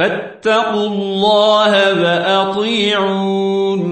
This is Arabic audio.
فاتقوا الله وأطيعون.